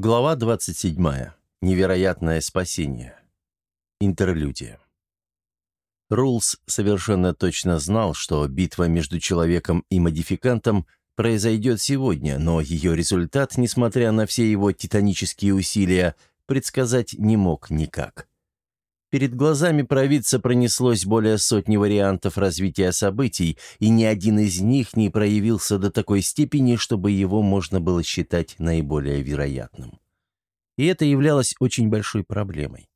Глава 27. Невероятное спасение. Интерлюдия. Рулс совершенно точно знал, что битва между человеком и модификантом произойдет сегодня, но ее результат, несмотря на все его титанические усилия, предсказать не мог никак. Перед глазами провидца пронеслось более сотни вариантов развития событий, и ни один из них не проявился до такой степени, чтобы его можно было считать наиболее вероятным. И это являлось очень большой проблемой.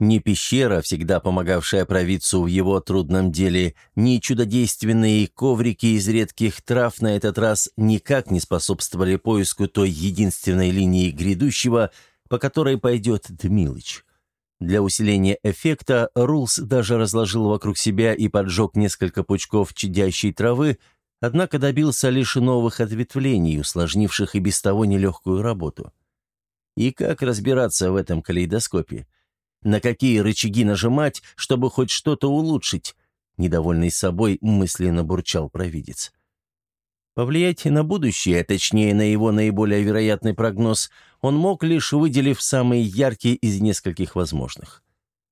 Ни пещера, всегда помогавшая провидцу в его трудном деле, ни чудодейственные коврики из редких трав на этот раз никак не способствовали поиску той единственной линии грядущего, по которой пойдет Дмилыч. Для усиления эффекта Рулс даже разложил вокруг себя и поджег несколько пучков чадящей травы, однако добился лишь новых ответвлений, усложнивших и без того нелегкую работу. И как разбираться в этом калейдоскопе? На какие рычаги нажимать, чтобы хоть что-то улучшить? Недовольный собой мысленно бурчал провидец. Повлиять на будущее, точнее на его наиболее вероятный прогноз, он мог лишь выделив самые яркие из нескольких возможных.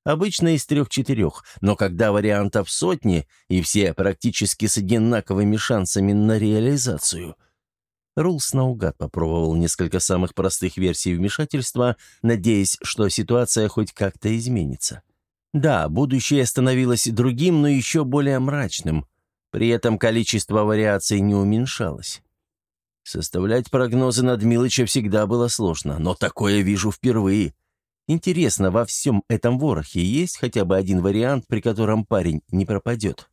Обычно из трех-четырех, но когда вариантов сотни, и все практически с одинаковыми шансами на реализацию. Рулс наугад попробовал несколько самых простых версий вмешательства, надеясь, что ситуация хоть как-то изменится. Да, будущее становилось другим, но еще более мрачным – при этом количество вариаций не уменьшалось. Составлять прогнозы над Милыча всегда было сложно, но такое вижу впервые. Интересно, во всем этом ворохе есть хотя бы один вариант, при котором парень не пропадет?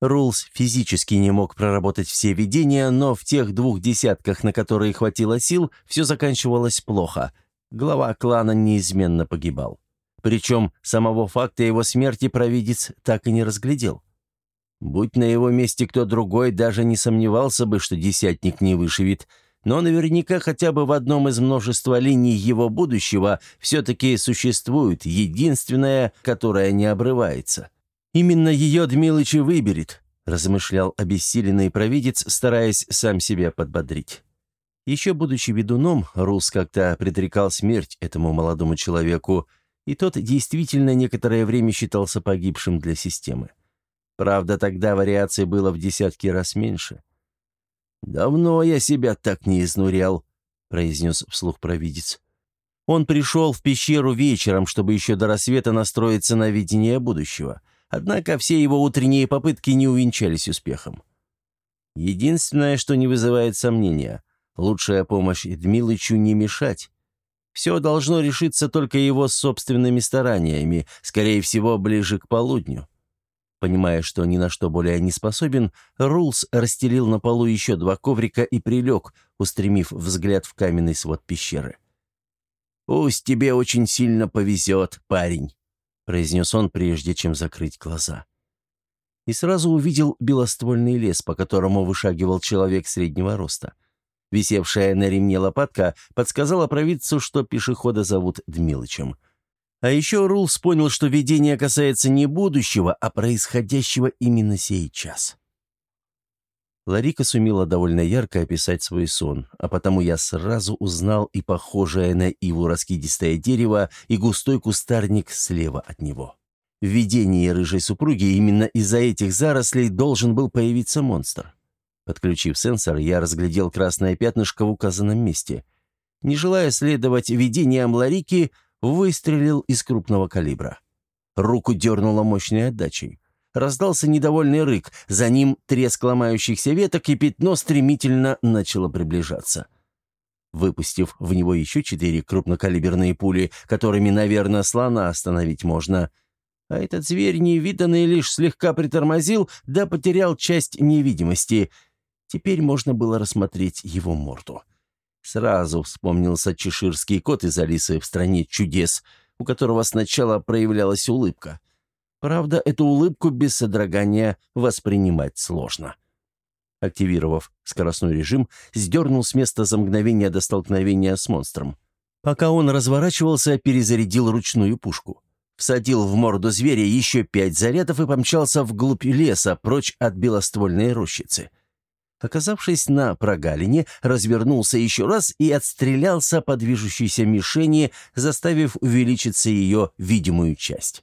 Рулс физически не мог проработать все видения, но в тех двух десятках, на которые хватило сил, все заканчивалось плохо. Глава клана неизменно погибал. Причем самого факта его смерти провидец так и не разглядел. Будь на его месте кто другой, даже не сомневался бы, что десятник не вышивет, но наверняка хотя бы в одном из множества линий его будущего все-таки существует единственная, которая не обрывается. Именно ее Дмилыч и выберет, размышлял обессиленный провидец, стараясь сам себя подбодрить. Еще будучи ведуном, Рус как-то предрекал смерть этому молодому человеку, и тот действительно некоторое время считался погибшим для системы. Правда, тогда вариаций было в десятки раз меньше. «Давно я себя так не изнурял», — произнес вслух провидец. Он пришел в пещеру вечером, чтобы еще до рассвета настроиться на видение будущего. Однако все его утренние попытки не увенчались успехом. Единственное, что не вызывает сомнения, лучшая помощь Дмилычу не мешать. Все должно решиться только его собственными стараниями, скорее всего, ближе к полудню. Понимая, что ни на что более не способен, Рулс расстелил на полу еще два коврика и прилег, устремив взгляд в каменный свод пещеры. «Пусть тебе очень сильно повезет, парень», — произнес он, прежде чем закрыть глаза. И сразу увидел белоствольный лес, по которому вышагивал человек среднего роста. Висевшая на ремне лопатка подсказала провидцу, что пешехода зовут Дмилычем — а еще Рулс понял, что видение касается не будущего, а происходящего именно сейчас. Ларика сумела довольно ярко описать свой сон, а потому я сразу узнал и похожее на иву раскидистое дерево, и густой кустарник слева от него. В видении рыжей супруги именно из-за этих зарослей должен был появиться монстр. Подключив сенсор, я разглядел красное пятнышко в указанном месте. Не желая следовать видениям Ларики, выстрелил из крупного калибра. Руку дернуло мощной отдачей. Раздался недовольный рык, за ним треск ломающихся веток, и пятно стремительно начало приближаться. Выпустив в него еще четыре крупнокалиберные пули, которыми, наверное, слона остановить можно. А этот зверь, невиданный, лишь слегка притормозил, да потерял часть невидимости. Теперь можно было рассмотреть его морду. Сразу вспомнился чеширский кот из Алисы в «Стране чудес», у которого сначала проявлялась улыбка. Правда, эту улыбку без содрогания воспринимать сложно. Активировав скоростной режим, сдернул с места за мгновение до столкновения с монстром. Пока он разворачивался, перезарядил ручную пушку. Всадил в морду зверя еще пять зарядов и помчался вглубь леса, прочь от белоствольной рощицы. Оказавшись на прогалине, развернулся еще раз и отстрелялся по движущейся мишени, заставив увеличиться ее видимую часть.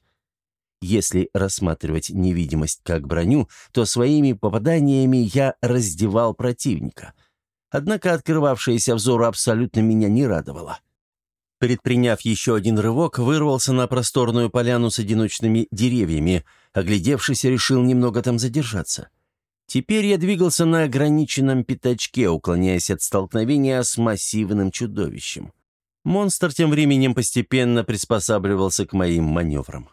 Если рассматривать невидимость как броню, то своими попаданиями я раздевал противника. Однако открывавшееся взору абсолютно меня не радовало. Предприняв еще один рывок, вырвался на просторную поляну с одиночными деревьями. Оглядевшись, решил немного там задержаться. Теперь я двигался на ограниченном пятачке, уклоняясь от столкновения с массивным чудовищем. Монстр тем временем постепенно приспосабливался к моим маневрам.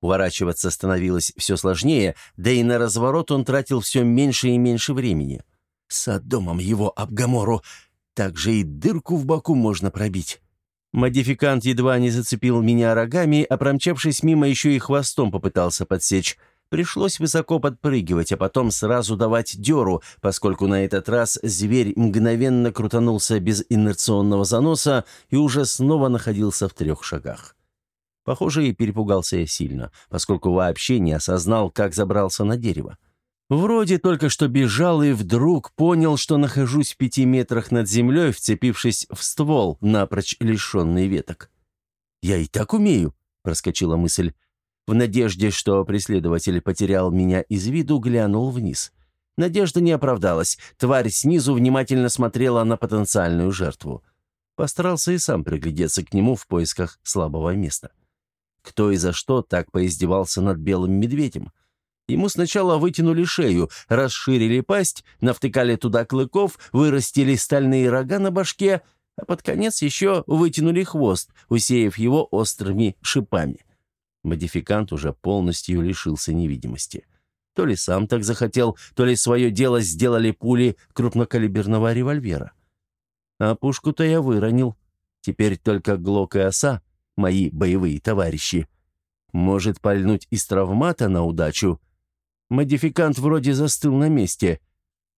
Уворачиваться становилось все сложнее, да и на разворот он тратил все меньше и меньше времени. С домом его об Гамору. Так же и дырку в боку можно пробить. Модификант едва не зацепил меня рогами, а промчавшись мимо, еще и хвостом попытался подсечь. Пришлось высоко подпрыгивать, а потом сразу давать дёру, поскольку на этот раз зверь мгновенно крутанулся без инерционного заноса и уже снова находился в трех шагах. Похоже, и перепугался я сильно, поскольку вообще не осознал, как забрался на дерево. Вроде только что бежал и вдруг понял, что нахожусь в пяти метрах над землей, вцепившись в ствол, напрочь лишенный веток. «Я и так умею», — проскочила мысль. В надежде, что преследователь потерял меня из виду, глянул вниз. Надежда не оправдалась. Тварь снизу внимательно смотрела на потенциальную жертву. Постарался и сам приглядеться к нему в поисках слабого места. Кто и за что так поиздевался над белым медведем? Ему сначала вытянули шею, расширили пасть, навтыкали туда клыков, вырастили стальные рога на башке, а под конец еще вытянули хвост, усеяв его острыми шипами. Модификант уже полностью лишился невидимости. То ли сам так захотел, то ли свое дело сделали пули крупнокалиберного револьвера. А пушку-то я выронил. Теперь только Глок и Оса мои боевые товарищи. Может пальнуть из травмата на удачу? Модификант вроде застыл на месте.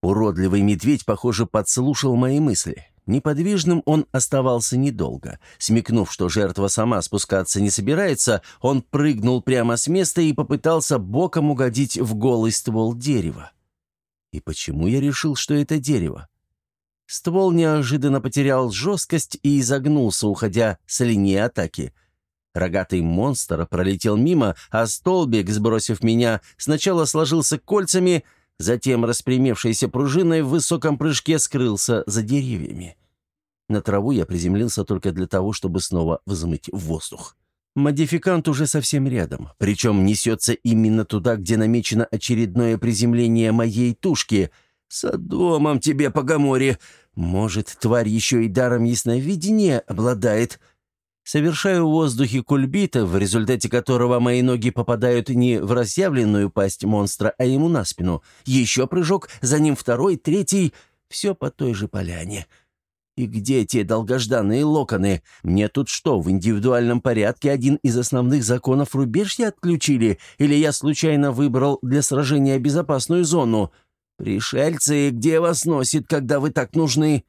Уродливый медведь, похоже, подслушал мои мысли. Неподвижным он оставался недолго. Смекнув, что жертва сама спускаться не собирается, он прыгнул прямо с места и попытался боком угодить в голый ствол дерева. И почему я решил, что это дерево? Ствол неожиданно потерял жесткость и изогнулся, уходя с линии атаки. Рогатый монстр пролетел мимо, а столбик, сбросив меня, сначала сложился кольцами, затем, распрямившейся пружиной, в высоком прыжке скрылся за деревьями. На траву я приземлился только для того, чтобы снова взмыть в воздух. Модификант уже совсем рядом, причем несется именно туда, где намечено очередное приземление моей тушки — «Содомом тебе, Погоморе! Может, тварь еще и даром ясновидения обладает?» Совершаю в воздухе кульбита, в результате которого мои ноги попадают не в разъявленную пасть монстра, а ему на спину. Еще прыжок, за ним второй, третий. Все по той же поляне. И где те долгожданные локоны? Мне тут что, в индивидуальном порядке один из основных законов рубежья отключили? Или я случайно выбрал для сражения безопасную зону?» «Пришельцы, где вас носит, когда вы так нужны?»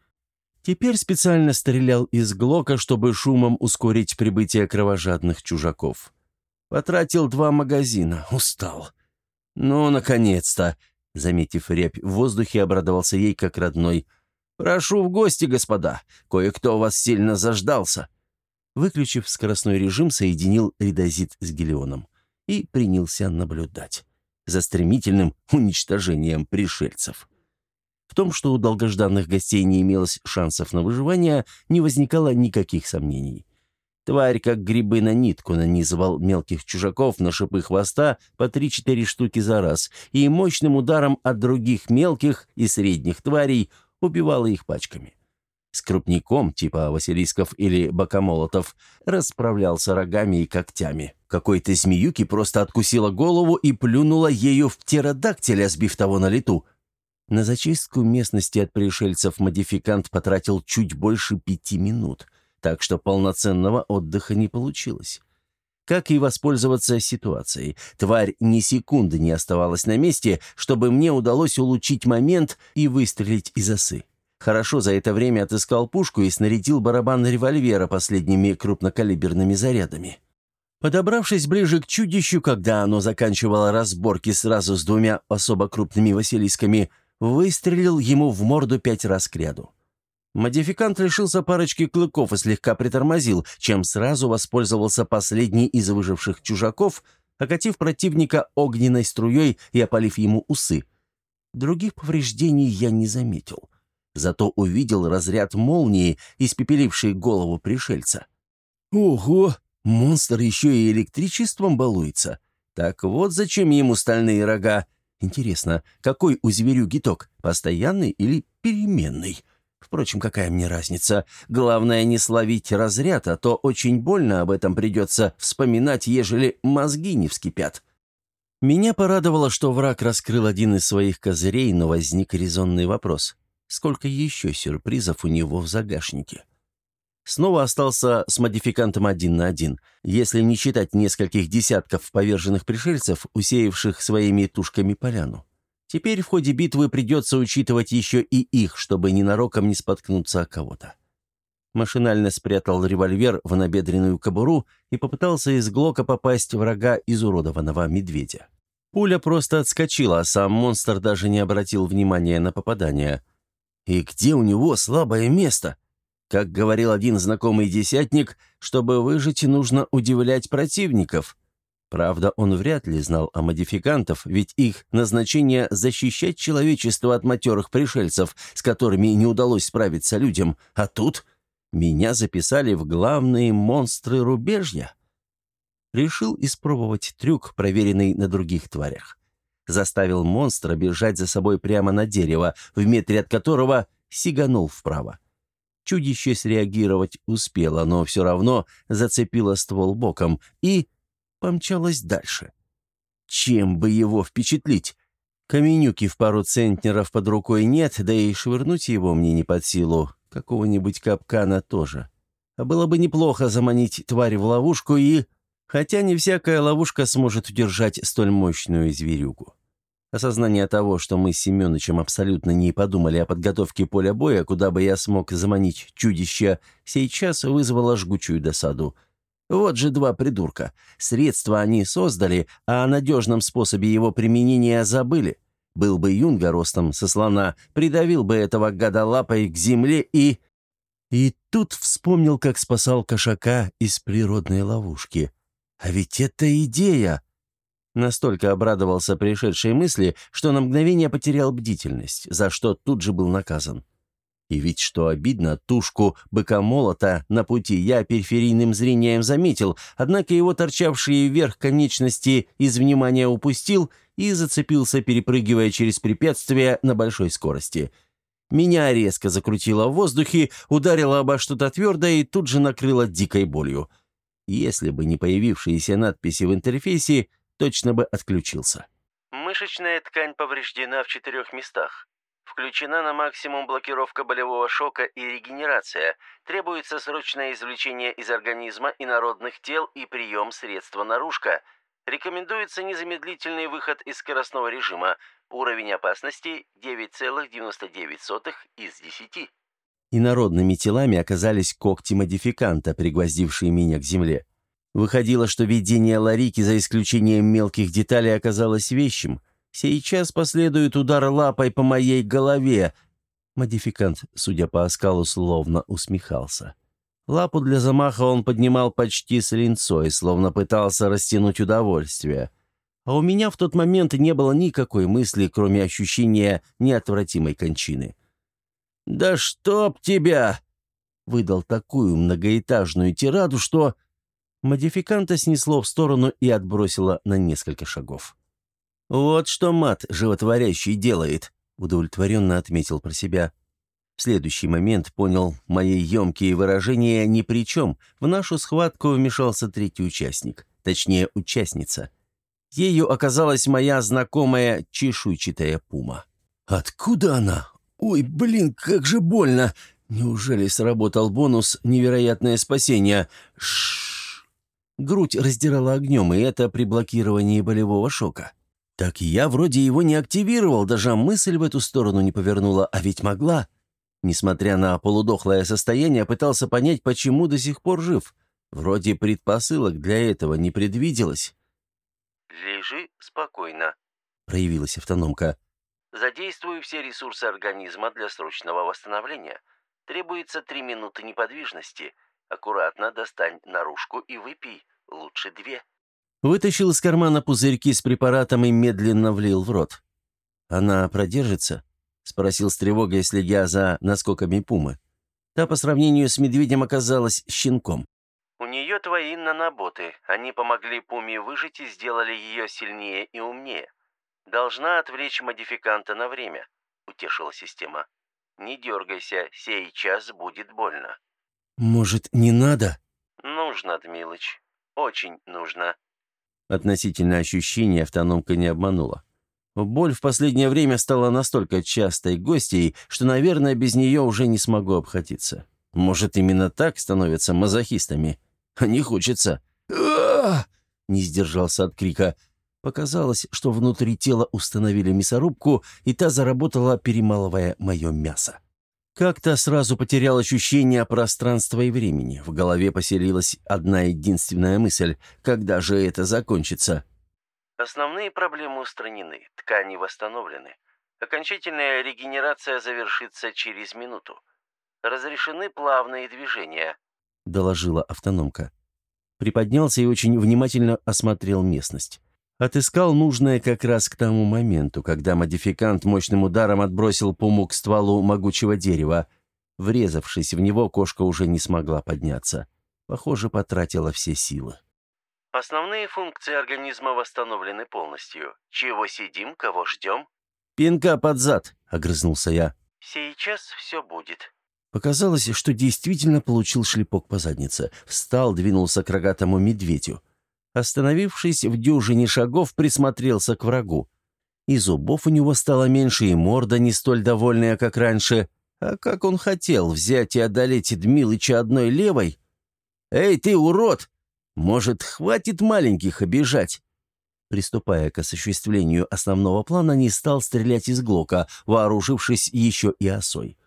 Теперь специально стрелял из Глока, чтобы шумом ускорить прибытие кровожадных чужаков. Потратил два магазина. Устал. «Ну, наконец-то!» Заметив рябь в воздухе, обрадовался ей как родной. «Прошу в гости, господа. Кое-кто вас сильно заждался». Выключив скоростной режим, соединил редозит с Гелионом и принялся наблюдать за стремительным уничтожением пришельцев. В том, что у долгожданных гостей не имелось шансов на выживание, не возникало никаких сомнений. Тварь, как грибы на нитку, нанизывал мелких чужаков на шипы хвоста по 3-4 штуки за раз и мощным ударом от других мелких и средних тварей убивала их пачками. С крупником, типа василисков или бокомолотов, расправлялся рогами и когтями. Какой-то змеюки просто откусила голову и плюнула ею в птеродактиля, сбив того на лету. На зачистку местности от пришельцев модификант потратил чуть больше пяти минут, так что полноценного отдыха не получилось. Как и воспользоваться ситуацией? Тварь ни секунды не оставалась на месте, чтобы мне удалось улучшить момент и выстрелить из осы. Хорошо за это время отыскал пушку и снарядил барабан револьвера последними крупнокалиберными зарядами. Подобравшись ближе к чудищу, когда оно заканчивало разборки сразу с двумя особо крупными василисками, выстрелил ему в морду пять раз кряду. Модификант лишился парочки клыков и слегка притормозил, чем сразу воспользовался последний из выживших чужаков, окатив противника огненной струей и опалив ему усы. Других повреждений я не заметил. Зато увидел разряд молнии, испепеливший голову пришельца. «Ого! Монстр еще и электричеством балуется. Так вот зачем ему стальные рога. Интересно, какой у зверюги ток, постоянный или переменный?» Впрочем, какая мне разница? Главное не словить разряд, а то очень больно об этом придется вспоминать, ежели мозги не вскипят. Меня порадовало, что враг раскрыл один из своих козырей, но возник резонный вопрос. Сколько еще сюрпризов у него в загашнике? Снова остался с модификантом один на один, если не считать нескольких десятков поверженных пришельцев, усеявших своими тушками поляну. Теперь в ходе битвы придется учитывать еще и их, чтобы ненароком не споткнуться о кого-то. Машинально спрятал револьвер в набедренную кобуру и попытался из глока попасть врага изуродованного медведя. Пуля просто отскочила, а сам монстр даже не обратил внимания на попадание. И где у него слабое место? Как говорил один знакомый десятник, чтобы выжить, нужно удивлять противников. Правда, он вряд ли знал о модификантов, ведь их назначение – защищать человечество от матерых пришельцев, с которыми не удалось справиться людям, а тут меня записали в главные монстры рубежья. Решил испробовать трюк, проверенный на других тварях. Заставил монстра бежать за собой прямо на дерево, в метре от которого сиганул вправо. Чудище среагировать успело, но все равно зацепило ствол боком и помчалась дальше. Чем бы его впечатлить? Каменюки в пару центнеров под рукой нет, да и швырнуть его мне не под силу. Какого-нибудь капкана тоже. А было бы неплохо заманить тварь в ловушку и... Хотя не всякая ловушка сможет удержать столь мощную зверюгу. Осознание того, что мы с Семеновичем абсолютно не подумали о подготовке поля боя, куда бы я смог заманить чудище, сейчас вызвало жгучую досаду — вот же два придурка. Средства они создали, а о надежном способе его применения забыли. Был бы юнга ростом со слона, придавил бы этого гада лапой к земле и... И тут вспомнил, как спасал кошака из природной ловушки. А ведь это идея! Настолько обрадовался пришедшей мысли, что на мгновение потерял бдительность, за что тут же был наказан. И ведь, что обидно, тушку быка-молота на пути я периферийным зрением заметил, однако его торчавшие вверх конечности из внимания упустил и зацепился, перепрыгивая через препятствие на большой скорости. Меня резко закрутило в воздухе, ударило обо что-то твердое и тут же накрыло дикой болью. Если бы не появившиеся надписи в интерфейсе, точно бы отключился. Мышечная ткань повреждена в четырех местах. Включена на максимум блокировка болевого шока и регенерация. Требуется срочное извлечение из организма инородных тел и прием средства наружка. Рекомендуется незамедлительный выход из скоростного режима. Уровень опасности 9,99 из 10. Инородными телами оказались когти модификанта, пригвоздившие меня к земле. Выходило, что видение Ларики, за исключением мелких деталей, оказалось вещим – Сейчас последует удар лапой по моей голове. Модификант, судя по оскалу, словно усмехался. Лапу для замаха он поднимал почти с линцой, словно пытался растянуть удовольствие. А у меня в тот момент не было никакой мысли, кроме ощущения неотвратимой кончины. «Да чтоб тебя!» Выдал такую многоэтажную тираду, что... Модификанта снесло в сторону и отбросило на несколько шагов. «Вот что мат животворящий делает», — удовлетворенно отметил про себя. В следующий момент понял, мои емкие выражения ни при чем. В нашу схватку вмешался третий участник, точнее, участница. Ею оказалась моя знакомая чешуйчатая пума. «Откуда она? Ой, блин, как же больно! Неужели сработал бонус «Невероятное спасение»? Шшш!» Грудь раздирала огнем, и это при блокировании болевого шока. Так я вроде его не активировал, даже мысль в эту сторону не повернула, а ведь могла. Несмотря на полудохлое состояние, пытался понять, почему до сих пор жив. Вроде предпосылок для этого не предвиделось. «Лежи спокойно», — проявилась автономка. Задействую все ресурсы организма для срочного восстановления. Требуется три минуты неподвижности. Аккуратно достань наружку и выпей. Лучше две. Вытащил из кармана пузырьки с препаратом и медленно влил в рот. «Она продержится?» — спросил с тревогой, следя за наскоками пумы. Та по сравнению с медведем оказалась щенком. У нее твои наноботы. Они помогли Пуме выжить и сделали ее сильнее и умнее. Должна отвлечь модификанта на время, утешила система. Не дергайся, сей час будет больно. Может, не надо? Нужно, Дмилыч. Очень нужно. Относительно ощущений автономка не обманула. Боль в последнее время стала настолько частой гостьей, что, наверное, без нее уже не смогу обходиться. Может, именно так становятся мазохистами? Не хочется. Не сдержался от крика. Показалось, что внутри тела установили мясорубку, и та заработала, перемалывая мое мясо. Как-то сразу потерял ощущение пространства и времени. В голове поселилась одна единственная мысль – когда же это закончится? Основные проблемы устранены, ткани восстановлены. Окончательная регенерация завершится через минуту. Разрешены плавные движения, – доложила автономка. Приподнялся и очень внимательно осмотрел местность. Отыскал нужное как раз к тому моменту, когда модификант мощным ударом отбросил пуму к стволу могучего дерева. Врезавшись в него, кошка уже не смогла подняться. Похоже, потратила все силы. Основные функции организма восстановлены полностью. Чего сидим, кого ждем? «Пинка под зад», — огрызнулся я. «Сейчас все будет». Показалось, что действительно получил шлепок по заднице. Встал, двинулся к рогатому медведю. Остановившись в дюжине шагов, присмотрелся к врагу. И зубов у него стало меньше, и морда не столь довольная, как раньше. А как он хотел взять и одолеть Дмилыча одной левой? «Эй, ты, урод! Может, хватит маленьких обижать?» Приступая к осуществлению основного плана, не стал стрелять из глока, вооружившись еще и осой.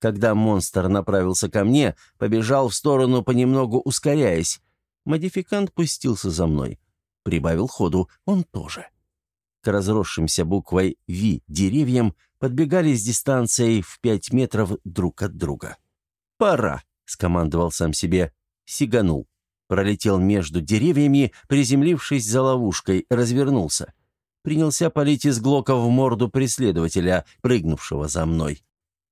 Когда монстр направился ко мне, побежал в сторону, понемногу ускоряясь, Модификант пустился за мной. Прибавил ходу он тоже. К разросшимся буквой «Ви» деревьям подбегали с дистанцией в пять метров друг от друга. «Пора!» — скомандовал сам себе. Сиганул. Пролетел между деревьями, приземлившись за ловушкой, развернулся. Принялся палить из глока в морду преследователя, прыгнувшего за мной.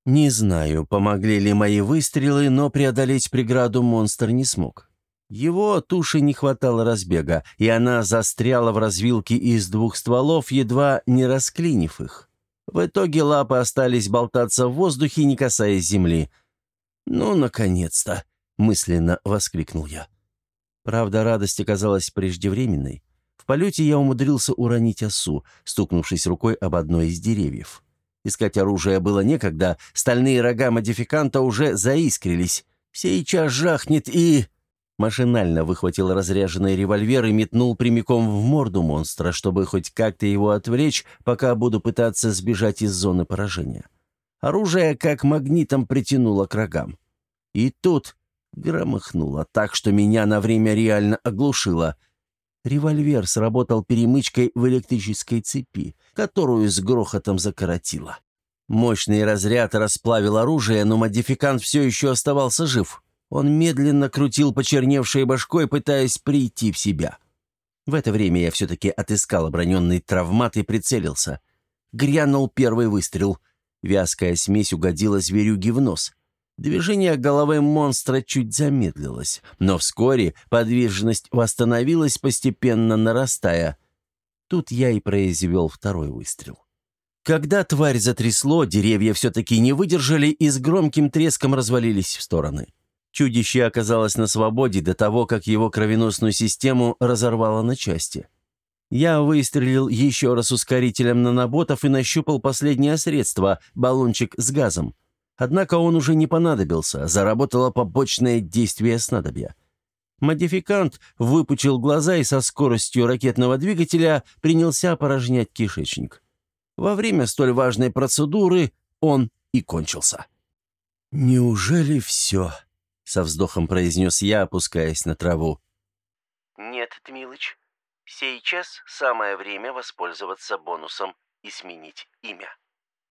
Не знаю, помогли ли мои выстрелы, но преодолеть преграду монстр не смог. Его туши не хватало разбега, и она застряла в развилке из двух стволов, едва не расклинив их. В итоге лапы остались болтаться в воздухе, не касаясь земли. «Ну, наконец-то!» — мысленно воскликнул я. Правда, радость оказалась преждевременной. В полете я умудрился уронить осу, стукнувшись рукой об одно из деревьев. Искать оружие было некогда, стальные рога модификанта уже заискрились. Сейчас жахнет и... Машинально выхватил разряженный револьвер и метнул прямиком в морду монстра, чтобы хоть как-то его отвлечь, пока буду пытаться сбежать из зоны поражения. Оружие как магнитом притянуло к рогам. И тут громыхнуло так, что меня на время реально оглушило. Револьвер сработал перемычкой в электрической цепи, которую с грохотом закоротило. Мощный разряд расплавил оружие, но модификант все еще оставался жив. Он медленно крутил почерневшей башкой, пытаясь прийти в себя. В это время я все-таки отыскал оброненный травмат и прицелился. Грянул первый выстрел. Вязкая смесь угодила зверюге в нос. Движение головы монстра чуть замедлилось, но вскоре подвижность восстановилась, постепенно нарастая. Тут я и произвел второй выстрел. Когда тварь затрясло, деревья все-таки не выдержали и с громким треском развалились в стороны. Чудище оказалось на свободе до того, как его кровеносную систему разорвало на части. Я выстрелил еще раз ускорителем наноботов и нащупал последнее средство – баллончик с газом. Однако он уже не понадобился, заработало побочное действие снадобья. Модификант выпучил глаза и со скоростью ракетного двигателя принялся опорожнять кишечник. Во время столь важной процедуры он и кончился. «Неужели все?» Со вздохом произнес я, опускаясь на траву. «Нет, Дмилыч, сейчас самое время воспользоваться бонусом и сменить имя».